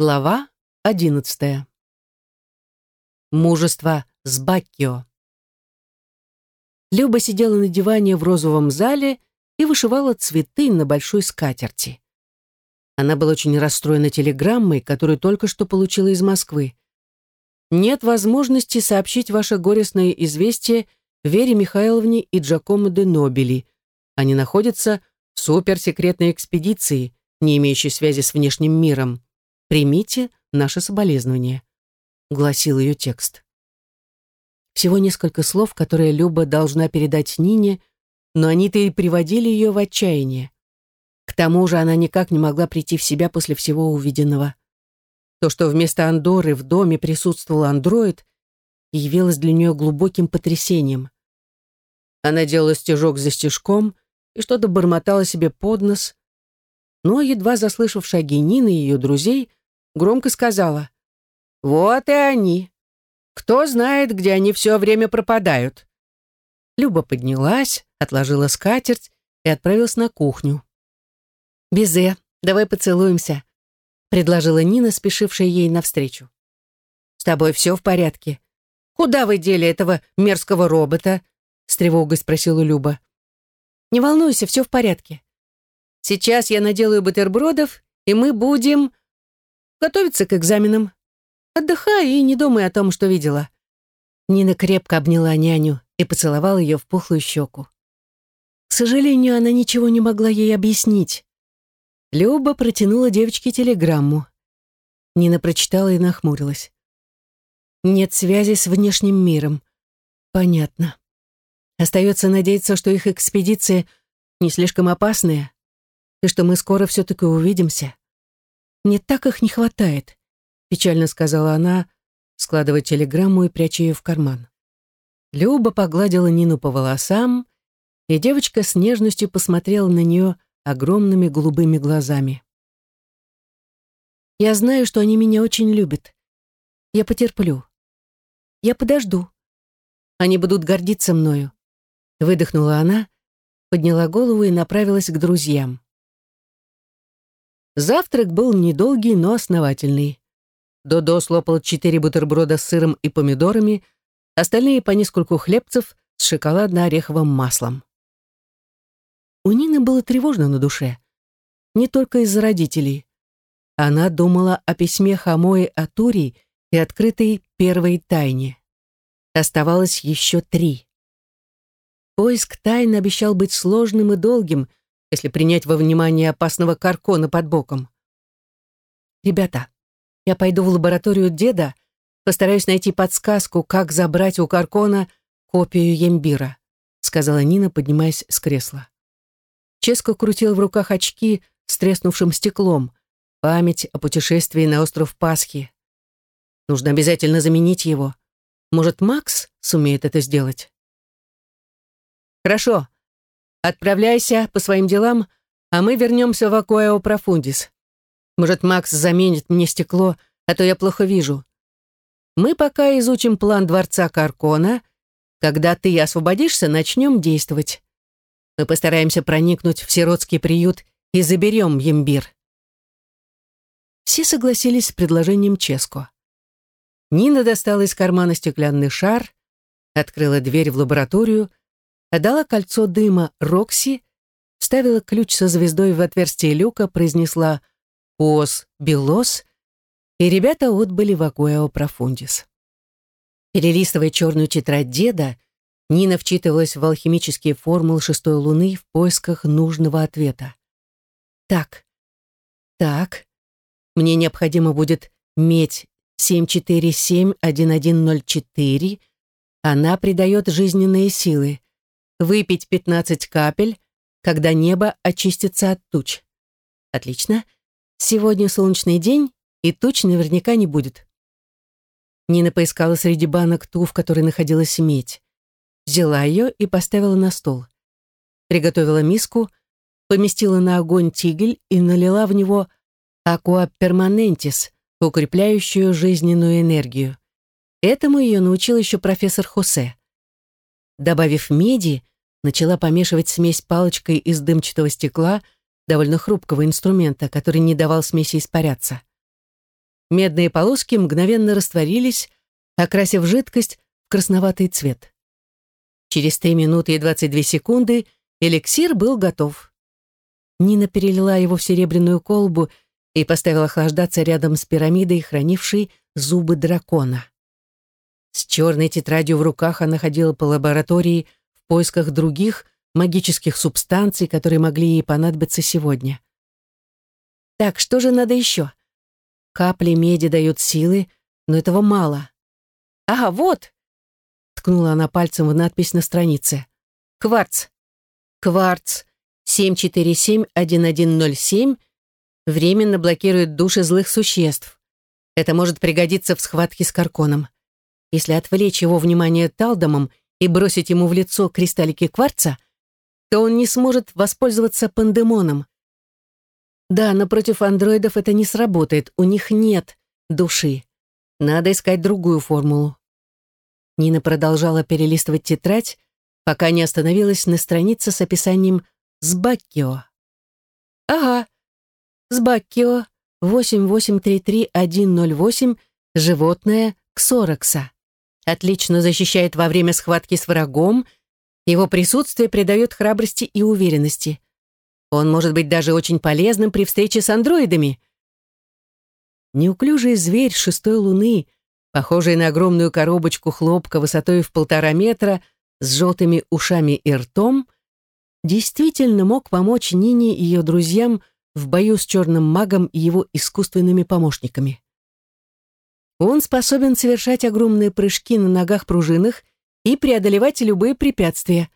Глава одиннадцатая. Мужество с Баккио. Люба сидела на диване в розовом зале и вышивала цветы на большой скатерти. Она была очень расстроена телеграммой, которую только что получила из Москвы. Нет возможности сообщить ваше горестное известие Вере Михайловне и Джакомо де Нобели. Они находятся в суперсекретной экспедиции, не имеющей связи с внешним миром. «Примите наше соболезнование», — гласил ее текст. Всего несколько слов, которые Люба должна передать Нине, но они-то и приводили ее в отчаяние. К тому же она никак не могла прийти в себя после всего увиденного. То, что вместо Андоры в доме присутствовал андроид, явилось для нее глубоким потрясением. Она делала стежок за стежком и что-то бормотала себе под нос, но, едва заслышав шаги Нины и ее друзей, громко сказала. «Вот и они. Кто знает, где они все время пропадают». Люба поднялась, отложила скатерть и отправилась на кухню. «Безе, давай поцелуемся», — предложила Нина, спешившая ей навстречу. «С тобой все в порядке? Куда вы дели этого мерзкого робота?» — с тревогой спросила Люба. «Не волнуйся, все в порядке. Сейчас я наделаю бутербродов, и мы будем...» готовиться к экзаменам. Отдыхай и не думай о том, что видела». Нина крепко обняла няню и поцеловала ее в пухлую щеку. К сожалению, она ничего не могла ей объяснить. Люба протянула девочке телеграмму. Нина прочитала и нахмурилась. «Нет связи с внешним миром. Понятно. Остается надеяться, что их экспедиция не слишком опасная, и что мы скоро все-таки увидимся. Мне так их не хватает», — печально сказала она, складывая телеграмму и пряча ее в карман. Люба погладила Нину по волосам, и девочка с нежностью посмотрела на нее огромными голубыми глазами. «Я знаю, что они меня очень любят. Я потерплю. Я подожду. Они будут гордиться мною», — выдохнула она, подняла голову и направилась к друзьям. Завтрак был недолгий, но основательный. Додо слопал четыре бутерброда с сыром и помидорами, остальные по нескольку хлебцев с шоколадно-ореховым маслом. У Нины было тревожно на душе. Не только из-за родителей. Она думала о письме Хамои Атури и открытой первой тайне. Оставалось еще три. Поиск тайны обещал быть сложным и долгим, если принять во внимание опасного каркона под боком. «Ребята, я пойду в лабораторию деда, постараюсь найти подсказку, как забрать у каркона копию Ембира», сказала Нина, поднимаясь с кресла. Ческо крутил в руках очки с треснувшим стеклом, память о путешествии на остров Пасхи. Нужно обязательно заменить его. Может, Макс сумеет это сделать? Хорошо, Отправляйся по своим делам, а мы вернемся в Акуэо Профундис. Может, Макс заменит мне стекло, а то я плохо вижу. Мы пока изучим план дворца Каркона. Когда ты освободишься, начнем действовать. Мы постараемся проникнуть в сиротский приют и заберем Ембир. Все согласились с предложением Ческо. Нина достала из кармана стеклянный шар, открыла дверь в лабораторию, отдала кольцо дыма Рокси, вставила ключ со звездой в отверстие люка, произнесла «Ос, Белос», и ребята отбыли в Акуэо Профундис. Перелистывая черную тетрадь деда, Нина вчитывалась в алхимические формулы шестой луны в поисках нужного ответа. Так, так, мне необходимо будет медь 747-1104, она придает жизненные силы выпить 15 капель, когда небо очистится от туч. Отлично. Сегодня солнечный день, и туч наверняка не будет. Нина поискала среди банок ту, в которой находилась медь. Взяла ее и поставила на стол. Приготовила миску, поместила на огонь тигель и налила в него акуа перманентис, укрепляющую жизненную энергию. Этому ее научил еще профессор Хосе. Добавив меди, начала помешивать смесь палочкой из дымчатого стекла, довольно хрупкого инструмента, который не давал смеси испаряться. медные полоски мгновенно растворились, окрасив жидкость в красноватый цвет. Через 3 минуты и 22 секунды эликсир был готов. Нина перелила его в серебряную колбу и поставила охлаждаться рядом с пирамидой, хранившей зубы дракона. С черной тетрадью в руках она ходила по лаборатории в поисках других магических субстанций, которые могли ей понадобиться сегодня. Так, что же надо еще? Капли меди дают силы, но этого мало. Ага, вот! Ткнула она пальцем в надпись на странице. Кварц. Кварц 747-1107 временно блокирует души злых существ. Это может пригодиться в схватке с Карконом. Если отвлечь его внимание талдомом и бросить ему в лицо кристаллики кварца, то он не сможет воспользоваться пандемоном. Да, но против андроидов это не сработает, у них нет души. Надо искать другую формулу. Нина продолжала перелистывать тетрадь, пока не остановилась на странице с описанием «Сбаккио». Ага, Сбаккио 8833108, животное ксорокса. Отлично защищает во время схватки с врагом, его присутствие придает храбрости и уверенности. Он может быть даже очень полезным при встрече с андроидами. Неуклюжий зверь шестой луны, похожий на огромную коробочку хлопка высотой в полтора метра, с желтыми ушами и ртом, действительно мог помочь Нине и ее друзьям в бою с черным магом и его искусственными помощниками. Он способен совершать огромные прыжки на ногах-пружинах и преодолевать любые препятствия.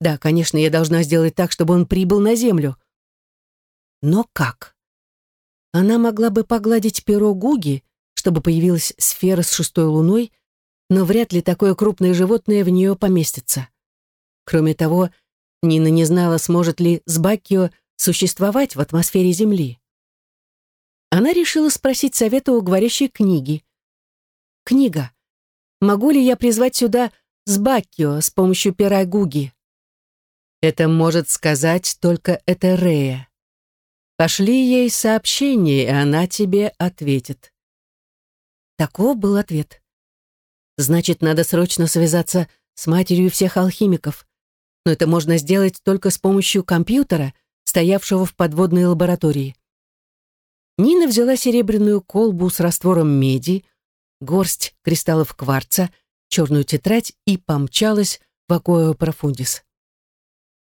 Да, конечно, я должна сделать так, чтобы он прибыл на Землю. Но как? Она могла бы погладить перо Гуги, чтобы появилась сфера с шестой луной, но вряд ли такое крупное животное в нее поместится. Кроме того, Нина не знала, сможет ли Сбакио существовать в атмосфере Земли. Она решила спросить совета у говорящей книги. «Книга. Могу ли я призвать сюда Сбакио с помощью пера Гуги?» Это может сказать только Этерея. Пошли ей сообщение, и она тебе ответит. Таков был ответ. Значит, надо срочно связаться с матерью всех алхимиков. Но это можно сделать только с помощью компьютера, стоявшего в подводной лаборатории. Нина взяла серебряную колбу с раствором меди, горсть кристаллов кварца, черную тетрадь и помчалась в Акоэ Профундис.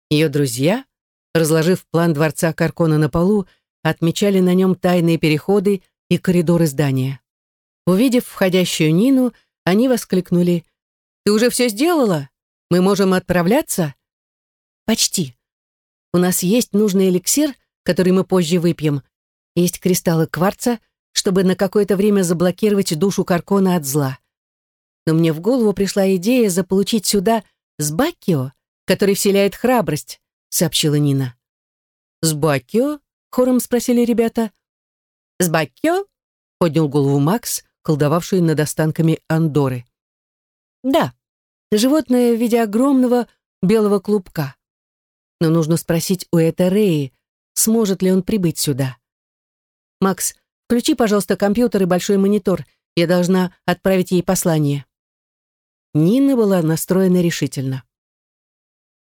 Ее друзья, разложив план дворца Каркона на полу, отмечали на нем тайные переходы и коридоры здания. Увидев входящую Нину, они воскликнули «Ты уже все сделала? Мы можем отправляться?» «Почти. У нас есть нужный эликсир, который мы позже выпьем. Есть кристаллы кварца, чтобы на какое-то время заблокировать душу Каркона от зла. Но мне в голову пришла идея заполучить сюда Сбакио который вселяет храбрость», — сообщила Нина. «С Бакио?» — хором спросили ребята. «С Бакио?» — поднял голову Макс, колдовавший над останками Андоры. «Да, животное в виде огромного белого клубка. Но нужно спросить у Этереи, сможет ли он прибыть сюда. Макс, включи, пожалуйста, компьютер и большой монитор. Я должна отправить ей послание». Нина была настроена решительно.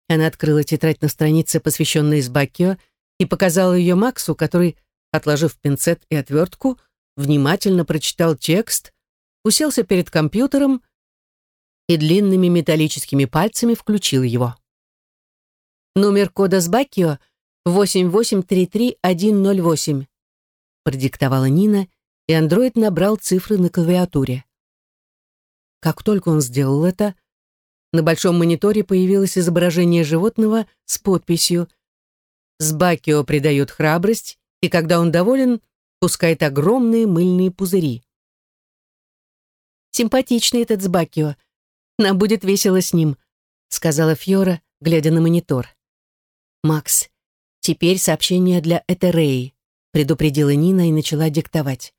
Она открыла тетрадь на странице, посвященной Избакио, и показала ее Максу, который, отложив пинцет и отвертку, внимательно прочитал текст, уселся перед компьютером и длинными металлическими пальцами включил его. «Номер кода Сбакио 8833108», продиктовала Нина, и андроид набрал цифры на клавиатуре. Как только он сделал это, на большом мониторе появилось изображение животного с подписью «Сбакио придает храбрость, и когда он доволен, пускает огромные мыльные пузыри». «Симпатичный этот Сбакио. Нам будет весело с ним», сказала Фьора, глядя на монитор. «Макс, теперь сообщение для Этереи», предупредила Нина и начала диктовать.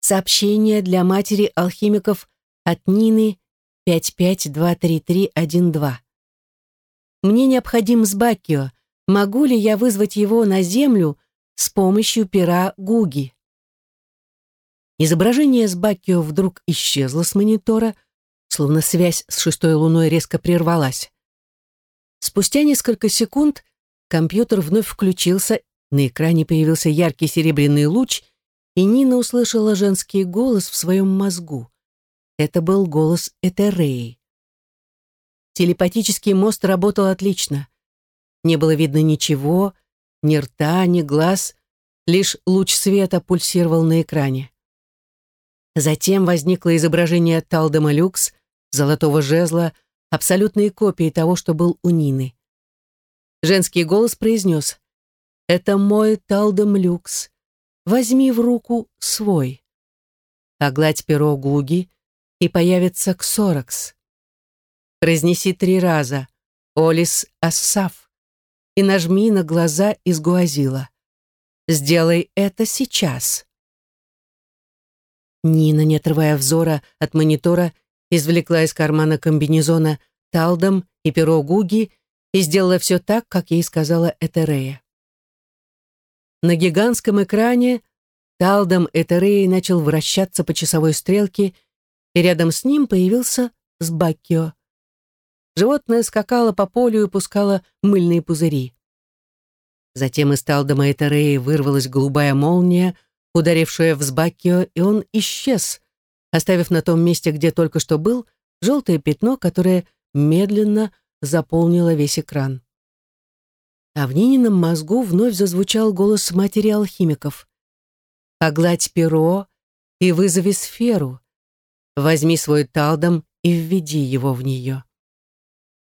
«Сообщение для матери алхимиков от Нины 5523312. Мне необходим Сбакио. Могу ли я вызвать его на Землю с помощью пера Гуги? Изображение с Бакио вдруг исчезло с монитора, словно связь с шестой луной резко прервалась. Спустя несколько секунд компьютер вновь включился, на экране появился яркий серебряный луч, и Нина услышала женский голос в своем мозгу. Это был голос Этереи. Телепатический мост работал отлично. Не было видно ничего, ни рта, ни глаз, лишь луч света пульсировал на экране. Затем возникло изображение Талдема Люкс, золотого жезла, абсолютные копии того, что был у Нины. Женский голос произнес «Это мой Талдем Люкс. Возьми в руку свой». Погладь перо Гуги, и появится Ксоракс. Произнеси три раза «Олис Ассаф» и нажми на глаза из Гуазила. Сделай это сейчас. Нина, не отрывая взора от монитора, извлекла из кармана комбинезона талдом и перо Гуги и сделала все так, как ей сказала Этерея. На гигантском экране талдом Этереи начал вращаться по часовой стрелке, и рядом с ним появился Сбакио. Животное скакало по полю и пускало мыльные пузыри. Затем из талдома Этереи вырвалась голубая молния, ударившая в Сбакио, и он исчез, оставив на том месте, где только что был, желтое пятно, которое медленно заполнило весь экран. А в Нинином мозгу вновь зазвучал голос матери алхимиков. «Погладь перо и вызови сферу. Возьми свой талдом и введи его в нее.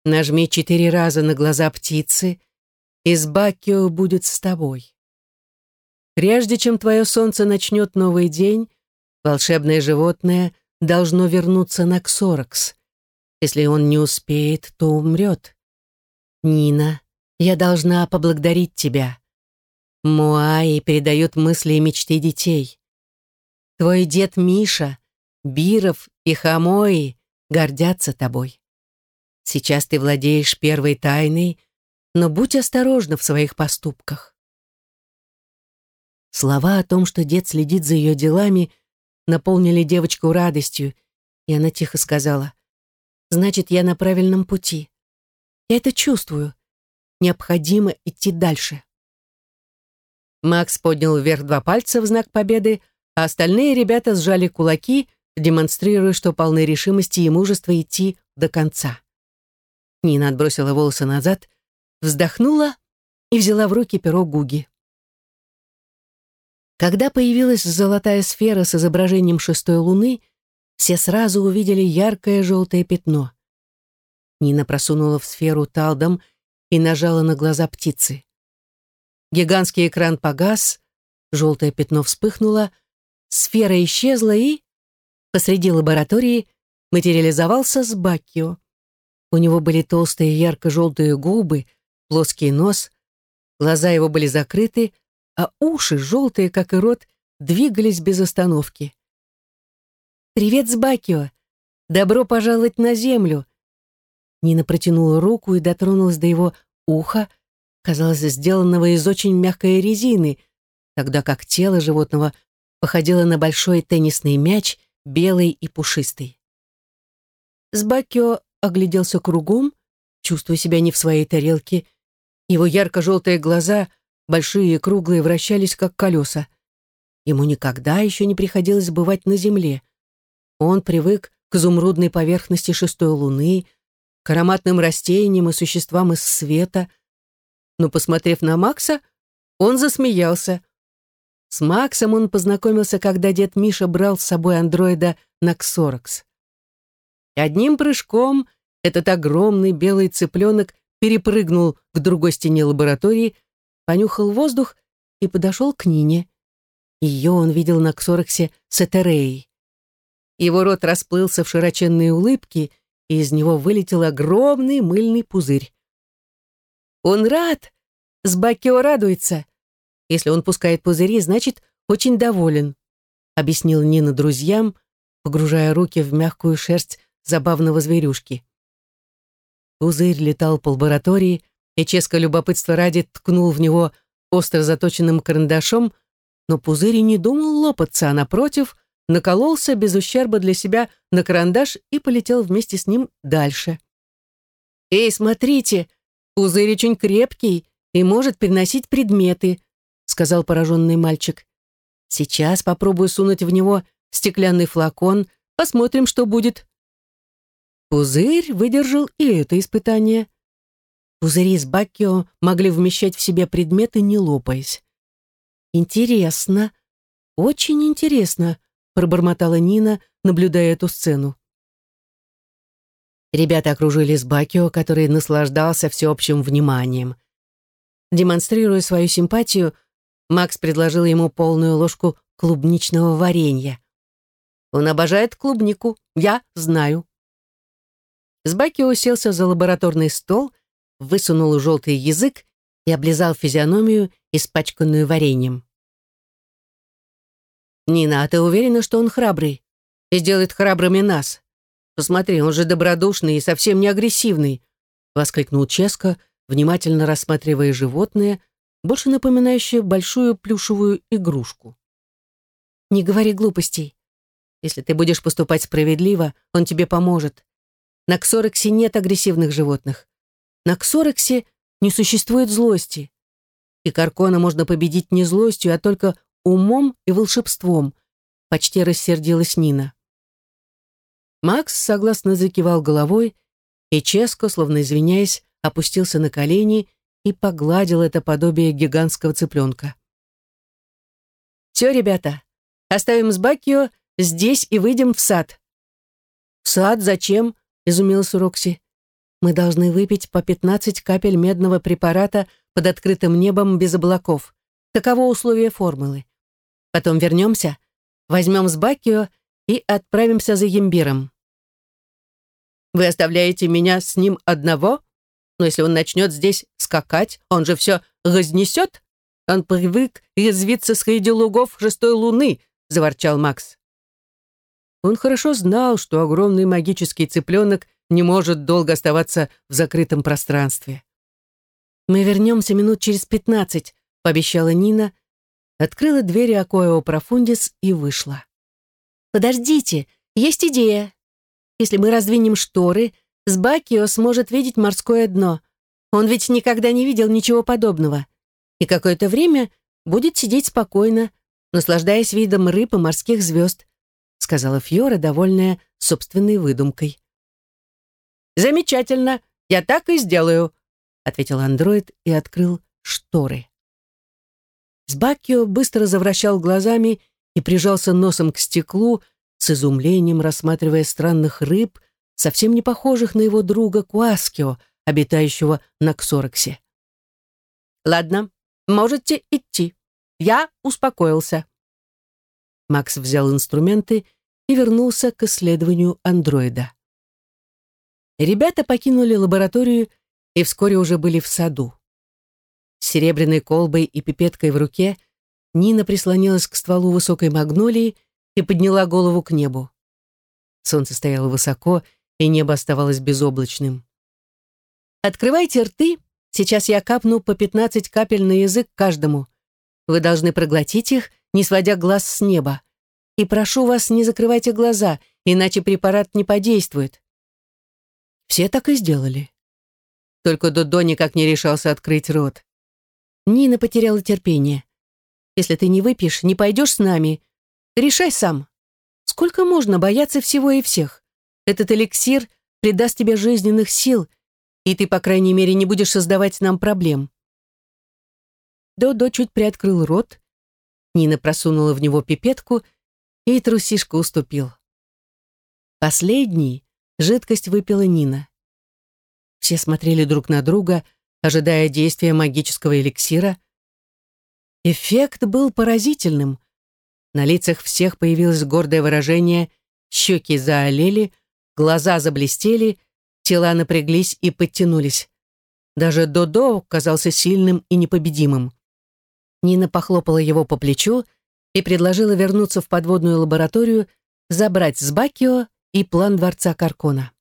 Нажми четыре раза на глаза птицы, и Сбакио будет с тобой. Прежде чем твое солнце начнет новый день, волшебное животное должно вернуться на Ксоракс. Если он не успеет, то умрет. Нина, я должна поблагодарить тебя. Муаи передает мысли и мечты детей. Твой дед Миша, Биров и Хамои гордятся тобой. Сейчас ты владеешь первой тайной, но будь осторожна в своих поступках. Слова о том, что дед следит за ее делами, наполнили девочку радостью, и она тихо сказала, «Значит, я на правильном пути. Я это чувствую. Необходимо идти дальше». Макс поднял вверх два пальца в знак победы, а остальные ребята сжали кулаки, демонстрируя, что полны решимости и мужества идти до конца. Нина отбросила волосы назад, вздохнула и взяла в руки перо Гуги. Когда появилась золотая сфера с изображением шестой луны, все сразу увидели яркое желтое пятно. Нина просунула в сферу талдом и нажала на глаза птицы. Гигантский экран погас, желтое пятно вспыхнуло, сфера исчезла и... Посреди лаборатории материализовался Сбакио. У него были толстые ярко-желтые губы, плоский нос, глаза его были закрыты, а уши, желтые, как и рот, двигались без остановки. «Привет, Сбакио! Добро пожаловать на землю!» Нина протянула руку и дотронулась до его уха, казалось, сделанного из очень мягкой резины, тогда как тело животного походило на большой теннисный мяч, белый и пушистый. Сбакио огляделся кругом, чувствуя себя не в своей тарелке. Его ярко-желтые глаза большие и круглые, вращались как колеса. Ему никогда еще не приходилось бывать на земле. Он привык к изумрудной поверхности шестой луны, к ароматным растениям и существам из света. Но, посмотрев на Макса, он засмеялся. С Максом он познакомился, когда дед Миша брал с собой андроида на Ксоракс. Одним прыжком этот огромный белый цыпленок перепрыгнул к другой стене лаборатории, понюхал воздух и подошел к Нине. Ее он видел на Ксороксе с Этереей. Его рот расплылся в широченные улыбки, и из него вылетел огромный мыльный пузырь. «Он рад! Сбакио радуется! Если он пускает пузыри, значит, очень доволен», объяснил Нина друзьям, погружая руки в мягкую шерсть забавного зверюшки. Пузырь летал по лаборатории, и Ческо любопытства ради ткнул в него остро заточенным карандашом, но пузырь не думал лопаться, а напротив накололся без ущерба для себя на карандаш и полетел вместе с ним дальше. «Эй, смотрите, пузырь очень крепкий и может переносить предметы», сказал пораженный мальчик. «Сейчас попробую сунуть в него стеклянный флакон, посмотрим, что будет». Пузырь выдержал и это испытание. Пузыри с Баккио могли вмещать в себе предметы, не лопаясь. «Интересно, очень интересно», — пробормотала Нина, наблюдая эту сцену. Ребята окружили Сбакио, который наслаждался всеобщим вниманием. Демонстрируя свою симпатию, Макс предложил ему полную ложку клубничного варенья. Он обожает клубнику, я знаю. Сбакио уселся за лабораторный стол, высунул желтый язык и облизал физиономию, испачканную вареньем. «Нина, а ты уверена, что он храбрый? И сделает храбрыми нас? Посмотри, он же добродушный и совсем не агрессивный!» воскликнул Ческо, внимательно рассматривая животное, больше напоминающее большую плюшевую игрушку. «Не говори глупостей. Если ты будешь поступать справедливо, он тебе поможет. На Ксорексе нет агрессивных животных. На Ксорексе не существует злости. И Каркона можно победить не злостью, а только умом и волшебством, почти рассердилась Нина. Макс согласно закивал головой, и Ческо, словно извиняясь, опустился на колени и погладил это подобие гигантского цыпленка. «Все, ребята, оставим с Бакио здесь и выйдем в сад». «В сад? Зачем?» — изумилась Рокси. «Мы должны выпить по 15 капель медного препарата под открытым небом без облаков. Таково условие формулы. Потом вернемся, возьмем с Бакио и отправимся за Ембиром. Вы оставляете меня с ним одного? Но если он начнет здесь скакать, он же все разнесет? Он привык язвиться среди лугов шестой луны, заворчал Макс. Он хорошо знал, что огромный магический цыпленок не может долго оставаться в закрытом пространстве. «Мы вернемся минут через пятнадцать», — пообещала Нина, — открыла двери Акоэо Профундис и вышла. «Подождите, есть идея. Если мы раздвинем шторы, Сбакио сможет видеть морское дно. Он ведь никогда не видел ничего подобного. И какое-то время будет сидеть спокойно, наслаждаясь видом рыб и морских звезд», сказала Фьора, довольная собственной выдумкой. «Замечательно, я так и сделаю», ответил андроид и открыл шторы. Сбакио быстро завращал глазами и прижался носом к стеклу, с изумлением рассматривая странных рыб, совсем не похожих на его друга Куаскио, обитающего на Ксороксе. «Ладно, можете идти. Я успокоился». Макс взял инструменты и вернулся к исследованию андроида. Ребята покинули лабораторию и вскоре уже были в саду. Серебряной колбой и пипеткой в руке Нина прислонилась к стволу высокой магнолии и подняла голову к небу. Солнце стояло высоко, и небо оставалось безоблачным. «Открывайте рты, сейчас я капну по 15 капель на язык каждому. Вы должны проглотить их, не сводя глаз с неба. И прошу вас, не закрывайте глаза, иначе препарат не подействует». Все так и сделали. Только Додо никак не решался открыть рот. Нина потеряла терпение. «Если ты не выпьешь, не пойдешь с нами. Решай сам. Сколько можно бояться всего и всех? Этот эликсир придаст тебе жизненных сил, и ты, по крайней мере, не будешь создавать нам проблем». Додо чуть приоткрыл рот. Нина просунула в него пипетку, и трусишка уступил. Последний жидкость выпила Нина. Все смотрели друг на друга, ожидая действия магического эликсира. Эффект был поразительным. На лицах всех появилось гордое выражение, щеки заолели, глаза заблестели, тела напряглись и подтянулись. Даже Додо казался сильным и непобедимым. Нина похлопала его по плечу и предложила вернуться в подводную лабораторию, забрать с Бакио и план дворца Каркона.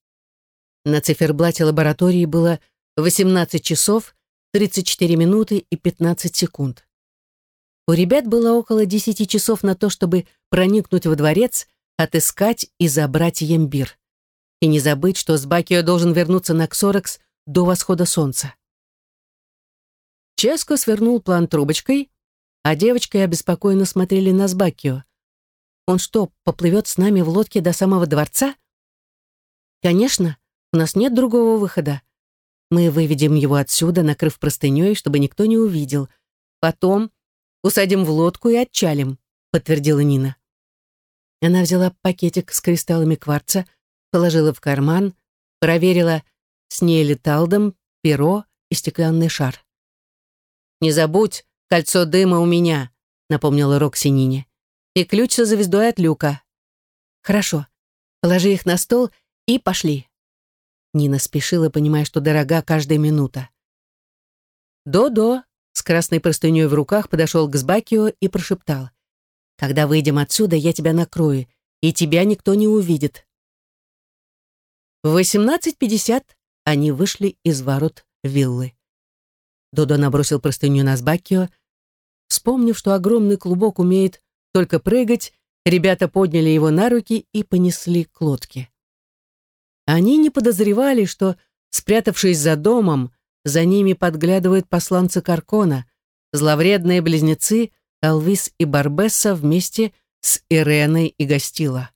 На циферблате лаборатории было 18 часов 34 минуты и 15 секунд. У ребят было около десяти часов на то, чтобы проникнуть во дворец, отыскать и забрать Ембир. И не забыть, что Сбакио должен вернуться на Ксоракс до восхода солнца. Ческо свернул план трубочкой, а девочка обеспокоенно смотрели на Сбакио. Он что, поплывет с нами в лодке до самого дворца? Конечно, у нас нет другого выхода. Мы выведем его отсюда, накрыв простыней, чтобы никто не увидел. Потом усадим в лодку и отчалим, подтвердила Нина. Она взяла пакетик с кристаллами кварца, положила в карман, проверила, с ней ли талдом, перо и стеклянный шар. «Не забудь, кольцо дыма у меня», — напомнила Рокси Нине. «И ключ со звездой от люка». «Хорошо. Положи их на стол и пошли». Нина спешила, понимая, что дорога каждая минута. До-до с красной простыней в руках подошел к Сбакио и прошептал. «Когда выйдем отсюда, я тебя накрою, и тебя никто не увидит». В 18.50 они вышли из ворот виллы. Додо набросил простыню на Сбакио. Вспомнив, что огромный клубок умеет только прыгать, ребята подняли его на руки и понесли к лодке. Они не подозревали, что, спрятавшись за домом, за ними подглядывают посланцы Каркона, зловредные близнецы Алвис и Барбесса вместе с Иреной и Гостила.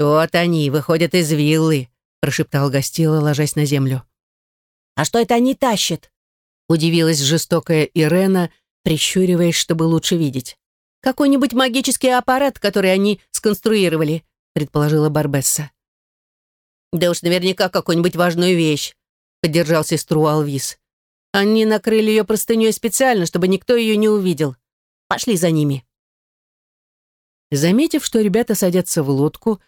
«Вот они, выходят из виллы», — прошептал Гостила, ложась на землю. «А что это они тащат?» — удивилась жестокая Ирена, прищуриваясь, чтобы лучше видеть. «Какой-нибудь магический аппарат, который они сконструировали», — предположила Барбесса. «Да уж наверняка какую-нибудь важную вещь», — поддержал сестру Алвис. «Они накрыли ее простыней специально, чтобы никто ее не увидел. Пошли за ними». Заметив, что ребята садятся в лодку,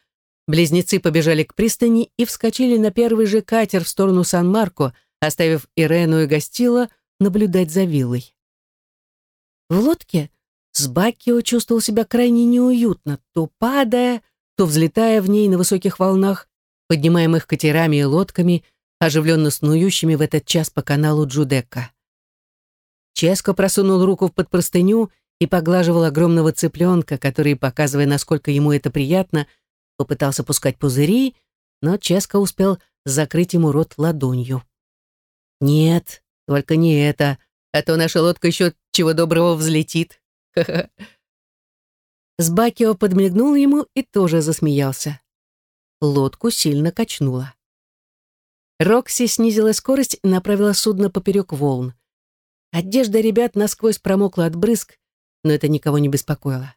Близнецы побежали к пристани и вскочили на первый же катер в сторону Сан-Марко, оставив Ирену и Гостила наблюдать за виллой. В лодке Сбакио чувствовал себя крайне неуютно, то падая, то взлетая в ней на высоких волнах, поднимаемых катерами и лодками, оживленно снующими в этот час по каналу Джудека. Ческо просунул руку под простыню и поглаживал огромного цыпленка, который, показывая, насколько ему это приятно, — попытался пускать пузыри, но Ческо успел закрыть ему рот ладонью. «Нет, только не это, а то наша лодка еще чего доброго взлетит». Сбакио подмигнул ему и тоже засмеялся. Лодку сильно качнуло. Рокси снизила скорость и направила судно поперек волн. Одежда ребят насквозь промокла от брызг, но это никого не беспокоило.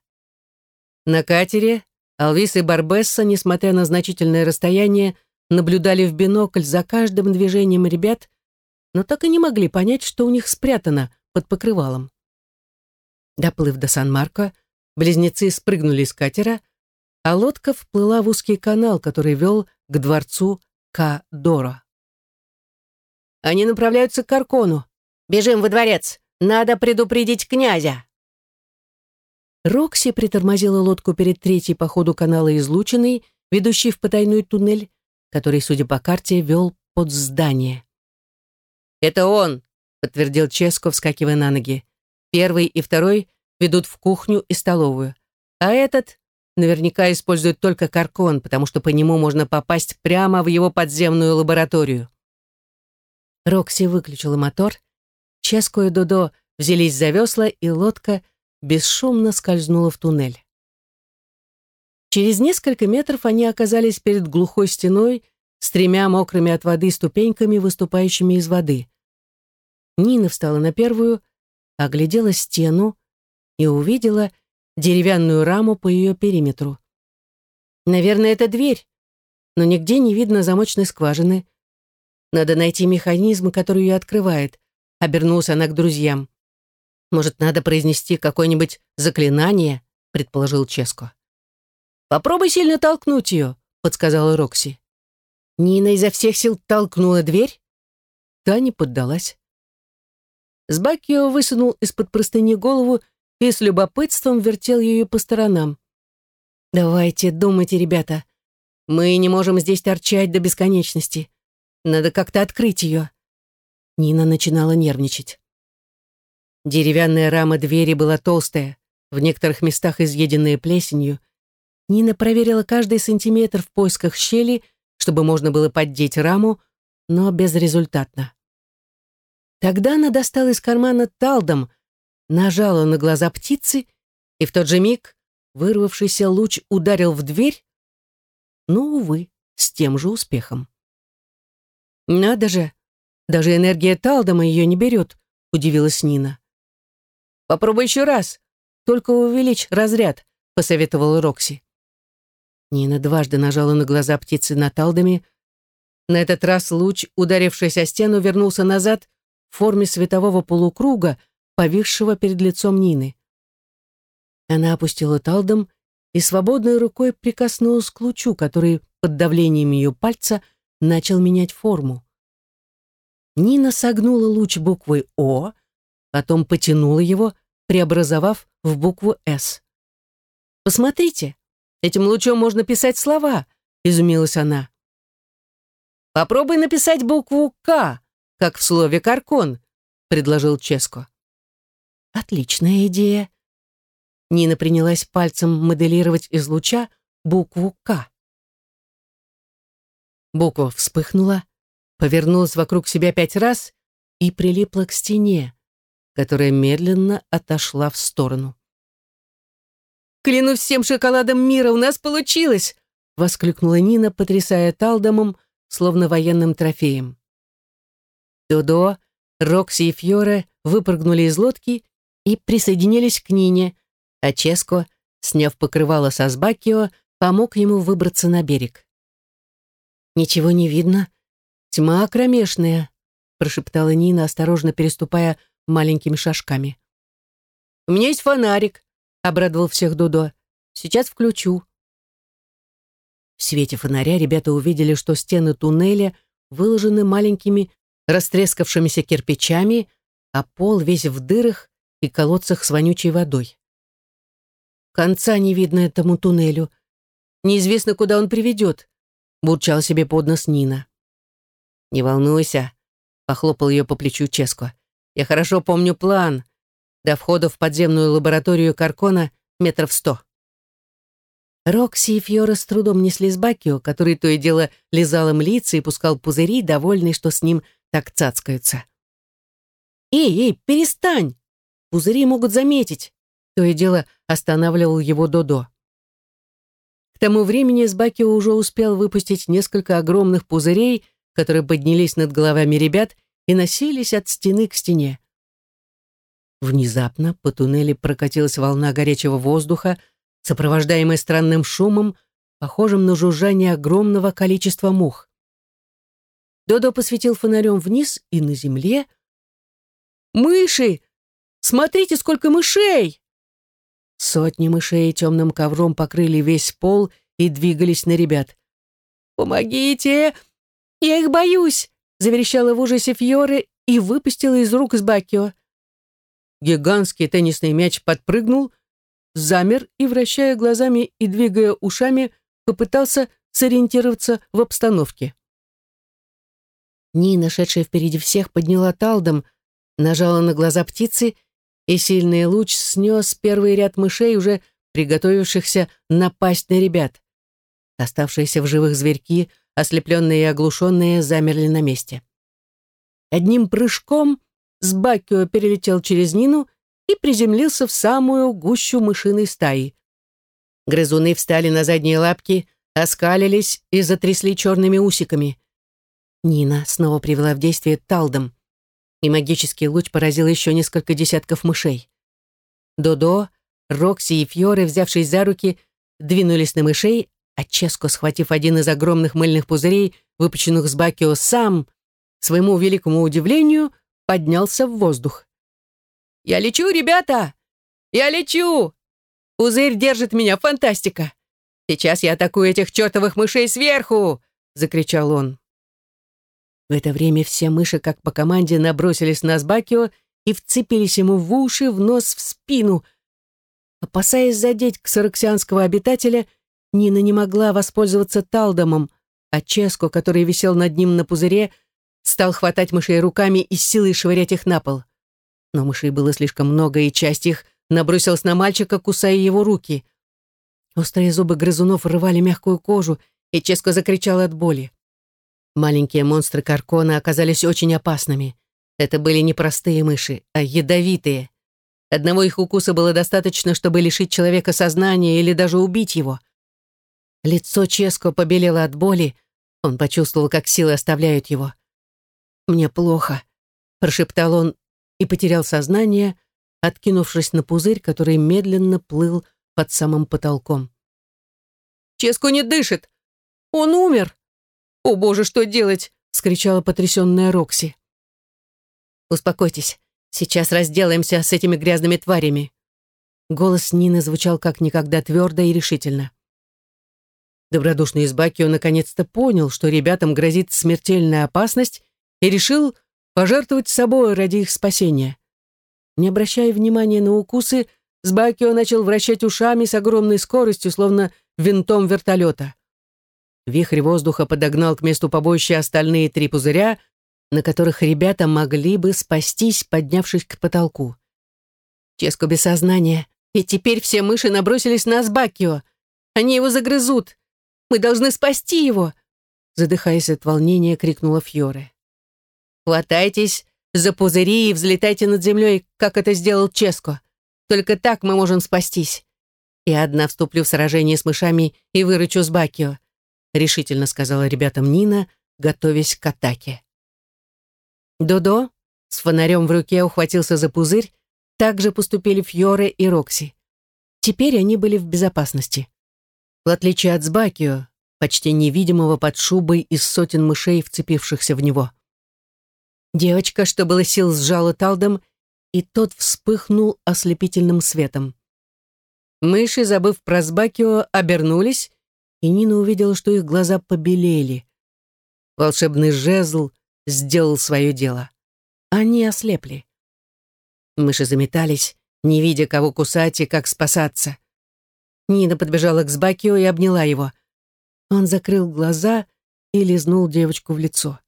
На катере Алвис и Барбесса, несмотря на значительное расстояние, наблюдали в бинокль за каждым движением ребят, но так и не могли понять, что у них спрятано под покрывалом. Доплыв до Сан-Марко, близнецы спрыгнули с катера, а лодка вплыла в узкий канал, который вел к дворцу Ка-Доро. «Они направляются к Каркону. Бежим во дворец. Надо предупредить князя!» Рокси притормозила лодку перед третьей по ходу канала излученной, ведущей в потайной туннель, который, судя по карте, вел под здание. «Это он!» — подтвердил Ческо, вскакивая на ноги. «Первый и второй ведут в кухню и столовую, а этот наверняка использует только каркон, потому что по нему можно попасть прямо в его подземную лабораторию». Рокси выключила мотор, Ческо и Додо взялись за весла, и лодка — бесшумно скользнула в туннель. Через несколько метров они оказались перед глухой стеной с тремя мокрыми от воды ступеньками, выступающими из воды. Нина встала на первую, оглядела стену и увидела деревянную раму по ее периметру. Наверное, это дверь, но нигде не видно замочной скважины. Надо найти механизм, который ее открывает. Обернулась она к друзьям. Может, надо произнести какое-нибудь заклинание, предположил Ческо. Попробуй сильно толкнуть ее, подсказала Рокси. Нина изо всех сил толкнула дверь. Та не поддалась. Сбакио высунул из-под простыни голову и с любопытством вертел ее по сторонам. «Давайте, думайте, ребята. Мы не можем здесь торчать до бесконечности. Надо как-то открыть ее». Нина начинала нервничать. Деревянная рама двери была толстая, в некоторых местах изъеденная плесенью. Нина проверила каждый сантиметр в поисках щели, чтобы можно было поддеть раму, но безрезультатно. Тогда она достала из кармана талдом, нажала на глаза птицы, и в тот же миг вырвавшийся луч ударил в дверь, но, увы, с тем же успехом. «Надо же, даже энергия талдома ее не берет», — удивилась Нина. «Попробуй еще раз, только увеличь разряд», — посоветовала Рокси. Нина дважды нажала на глаза птицы на талдоме. На этот раз луч, ударившись о стену, вернулся назад в форме светового полукруга, повисшего перед лицом Нины. Она опустила талдом и свободной рукой прикоснулась к лучу, который под давлением ее пальца начал менять форму. Нина согнула луч буквой «О», потом потянула его, преобразовав в букву «С». «Посмотрите, этим лучом можно писать слова», — изумилась она. «Попробуй написать букву «К», как в слове «каркон», — предложил Ческо. «Отличная идея». Нина принялась пальцем моделировать из луча букву «К». Буква вспыхнула, повернулась вокруг себя пять раз и прилипла к стене, которая медленно отошла в сторону. «Клянусь всем шоколадом мира, у нас получилось!» — воскликнула Нина, потрясая талдомом, словно военным трофеем. Додо, Рокси и Фьоре выпрыгнули из лодки и присоединились к Нине, а Ческо, сняв покрывало со Сбакио, помог ему выбраться на берег. «Ничего не видно. Тьма кромешная», — прошептала Нина, осторожно переступая маленькими шажками. «У меня есть фонарик», — обрадовал всех Дудо. «Сейчас включу». В свете фонаря ребята увидели, что стены туннеля выложены маленькими растрескавшимися кирпичами, а пол весь в дырах и колодцах с вонючей водой. Конца не видно этому туннелю. Неизвестно, куда он приведет, бурчал себе под нос Нина. «Не волнуйся», — похлопал ее по плечу Ческо. «Я хорошо помню план. До входа в подземную лабораторию Каркона метров сто». Рокси и Фьора с трудом несли с Бакио, который то и дело лизал им лица и пускал пузыри, довольный, что с ним так цацкаются. «Эй, эй, перестань! Пузыри могут заметить!» То и дело останавливал его Додо. К тому времени Сбакио уже успел выпустить несколько огромных пузырей, которые поднялись над головами ребят и носились от стены к стене. Внезапно по туннелю прокатилась волна горячего воздуха, сопровождаемая странным шумом, похожим на жужжание огромного количества мух. Додо посветил фонарем вниз, и на земле... «Мыши! Смотрите, сколько мышей!» Сотни мышей темным ковром покрыли весь пол и двигались на ребят. «Помогите! Я их боюсь!» — заверещала в ужасе Фьоре и выпустила из рук Сбакио. Гигантский теннисный мяч подпрыгнул, замер и, вращая глазами и двигая ушами, попытался сориентироваться в обстановке. Нина, шедшая впереди всех, подняла талдом, нажала на глаза птицы, и сильный луч снес первый ряд мышей, уже приготовившихся напасть на ребят. Оставшиеся в живых зверьки, ослепленные и оглушенные, замерли на месте. Одним прыжком Сбакио перелетел через Нину и приземлился в самую гущу мышиной стаи. Грызуны встали на задние лапки, оскалились и затрясли черными усиками. Нина снова привела в действие талдом, и магический луч поразил еще несколько десятков мышей. Додо, Рокси и Фьоре, взявшись за руки, двинулись на мышей, а Ческо, схватив один из огромных мыльных пузырей, выпущенных с Бакио, сам, своему великому удивлению, поднялся в воздух. «Я лечу, ребята! Я лечу! Пузырь держит меня, фантастика! Сейчас я атакую этих чертовых мышей сверху!» — закричал он. В это время все мыши, как по команде, набросились на Сбакио и вцепились ему в уши, в нос, в спину. Опасаясь задеть ксараксианского обитателя, Нина не могла воспользоваться талдомом, а Ческо, который висел над ним на пузыре, стал хватать мышей руками и силой швырять их на пол. Но мышей было слишком много, и часть их набросилась на мальчика, кусая его руки. Острые зубы грызунов рвали мягкую кожу, и Ческо закричал от боли. Маленькие монстры Каркона оказались очень опасными. Это были не простые мыши, а ядовитые. Одного их укуса было достаточно, чтобы лишить человека сознания или даже убить его. Лицо Ческо побелело от боли, он почувствовал, как силы оставляют его. «Мне плохо», — прошептал он и потерял сознание, откинувшись на пузырь, который медленно плыл под самым потолком. «Ческо не дышит! Он умер!» «О, боже, что делать?» — скричала потрясенная Рокси. «Успокойтесь, сейчас разделаемся с этими грязными тварями». Голос Нины звучал как никогда твердо и решительно. Добродушный Избакио наконец-то понял, что ребятам грозит смертельная опасность, и решил пожертвовать собой ради их спасения. Не обращая внимания на укусы, Сбакио начал вращать ушами с огромной скоростью, словно винтом вертолета. Вихрь воздуха подогнал к месту побоища остальные три пузыря, на которых ребята могли бы спастись, поднявшись к потолку. Ческо без сознания, и теперь все мыши набросились на Сбакио. Они его загрызут. Мы должны спасти его!» Задыхаясь от волнения, крикнула Фьоре. «Хватайтесь за пузыри и взлетайте над землей, как это сделал Ческо. Только так мы можем спастись. Я одна вступлю в сражение с мышами и выручу с Бакио», решительно сказала ребятам Нина, готовясь к атаке. Додо с фонарем в руке ухватился за пузырь, так же поступили Фьоре и Рокси. Теперь они были в безопасности. В отличие от Сбакио, почти невидимого под шубой из сотен мышей, вцепившихся в него. Девочка, что было сил, сжала талдом, и тот вспыхнул ослепительным светом. Мыши, забыв про Сбакио, обернулись, и Нина увидела, что их глаза побелели. Волшебный жезл сделал свое дело. Они ослепли. Мыши заметались, не видя, кого кусать и как спасаться. Нина подбежала к Сбакио и обняла его. Он закрыл глаза и лизнул девочку в лицо.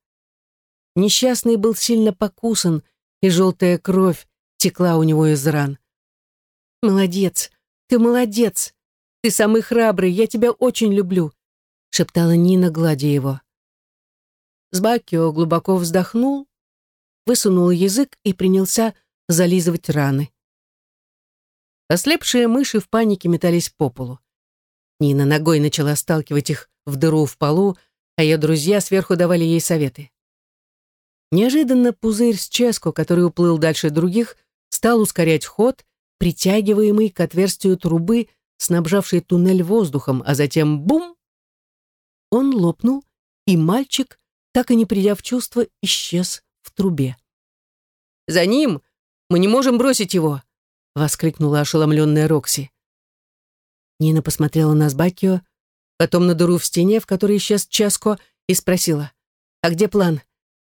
Несчастный был сильно покусан, и желтая кровь текла у него из ран. «Молодец, ты молодец! Ты самый храбрый, я тебя очень люблю!» шептала Нина, гладя его. Сбакио глубоко вздохнул, высунул язык и принялся зализывать раны. Ослепшие мыши в панике метались по полу. Нина ногой начала сталкивать их в дыру в полу, а ее друзья сверху давали ей советы. Неожиданно пузырь с Ческо, который уплыл дальше других, стал ускорять ход, притягиваемый к отверстию трубы, снабжавшей туннель воздухом, а затем бум! Он лопнул, и мальчик, так и не придя в чувство, исчез в трубе. «За ним! Мы не можем бросить его!» воскликнула ошеломленная Рокси. Нина посмотрела на Сбакио, потом на дыру в стене, в которой исчез Часко, и спросила, «А где план?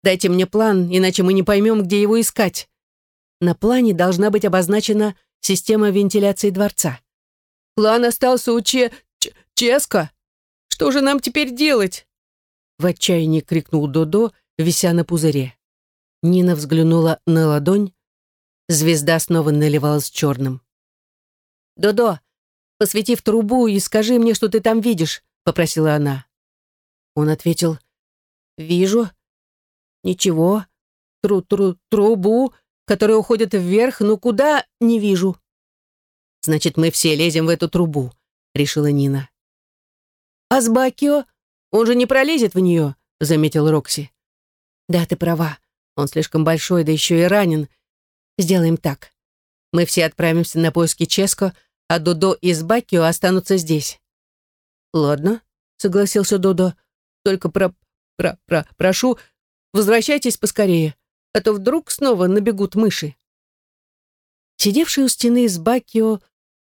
Дайте мне план, иначе мы не поймем, где его искать». На плане должна быть обозначена система вентиляции дворца. «План остался у Че... Ч... Ческо? Что же нам теперь делать?» В отчаянии крикнул Додо, вися на пузыре. Нина взглянула на ладонь, Звезда снова наливалась черным. «Додо, посвети в трубу и скажи мне, что ты там видишь», — попросила она. Он ответил, «Вижу. Ничего. Тру-тру трубу, которая уходит вверх, но куда — не вижу». «Значит, мы все лезем в эту трубу», — решила Нина. «А Сбакио? Он же не пролезет в нее», — заметил Рокси. «Да, ты права. Он слишком большой, да еще и ранен. Сделаем так. Мы все отправимся на поиски Ческо, а Додо и Сбакио останутся здесь». «Ладно», — согласился Додо. «Только про... про... про... прошу, возвращайтесь поскорее, а то вдруг снова набегут мыши». Сидевший у стены Сбакио,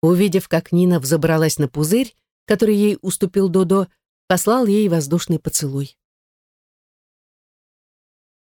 увидев, как Нина взобралась на пузырь, который ей уступил Додо, послал ей воздушный поцелуй.